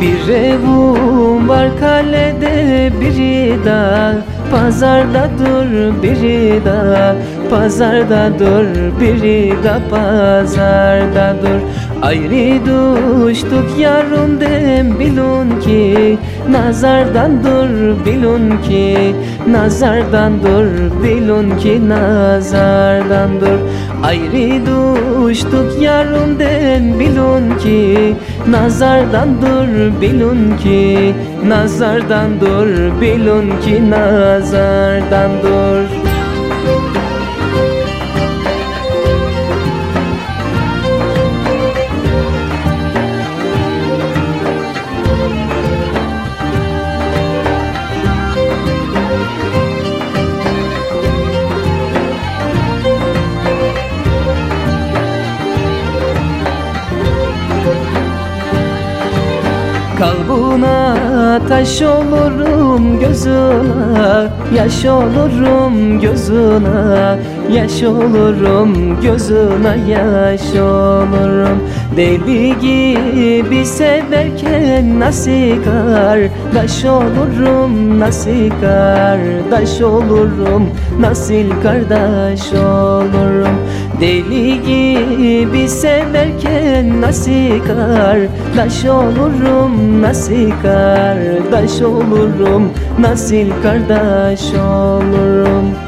Bir evim var kalede biri da Pazarda dur biri da Pazarda dur biri da Pazarda dur. Ayrı düştük yarım dem bilun ki. Nazardan dur bilun ki. Nazardan dur bilun ki. Nazardan dur Ayrı düştük yarım dem bilun ki Nazardan dur bilun ki Nazardan dur bilun ki Nazardan Kalbuna taş olurum gözüne Yaş olurum gözüne Yaş olurum gözüne Yaş olurum Deli gibi severken nasıl kardeş olurum Nasıl kardeş olurum Nasıl kardeş olurum. Deli gibi severken nasıl kardeş olurum Nasıl kardeş olurum Nasıl kardeş olurum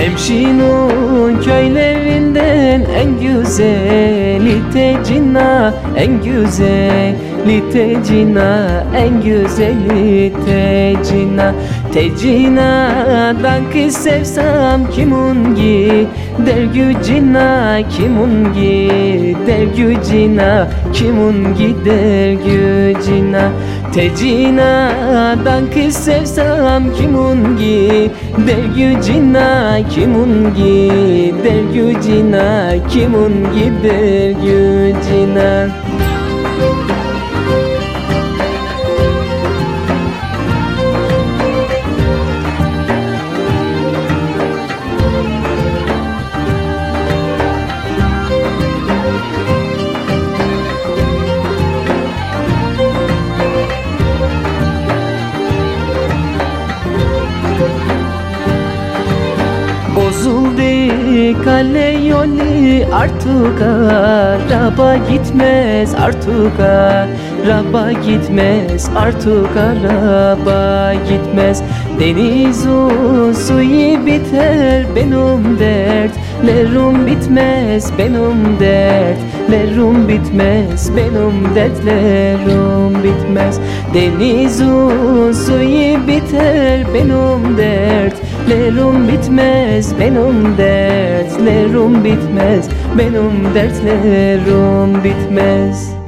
Hemşinun köylerinden en güzeli Tecina en güzeli Tecina en güzeli Tecina. Tecina'dan kız sevsem kimun gi Der gücina kimun gi Der gücina kimun gi Der gücina Tecina'dan kız sevsem kimun gi? Der gücina kimun gi? Der gücina kimun gi? Der gücina Bozuldu kale yolu artık araba gitmez artık araba gitmez artık araba gitmez. Denizin suyu biter benim dertlerim bitmez benim dertlerim bitmez benim dertlerim bitmez. Denizin suyu biter benim dertlerim bitmez benim dertlerim bitmez benim dertlerim bitmez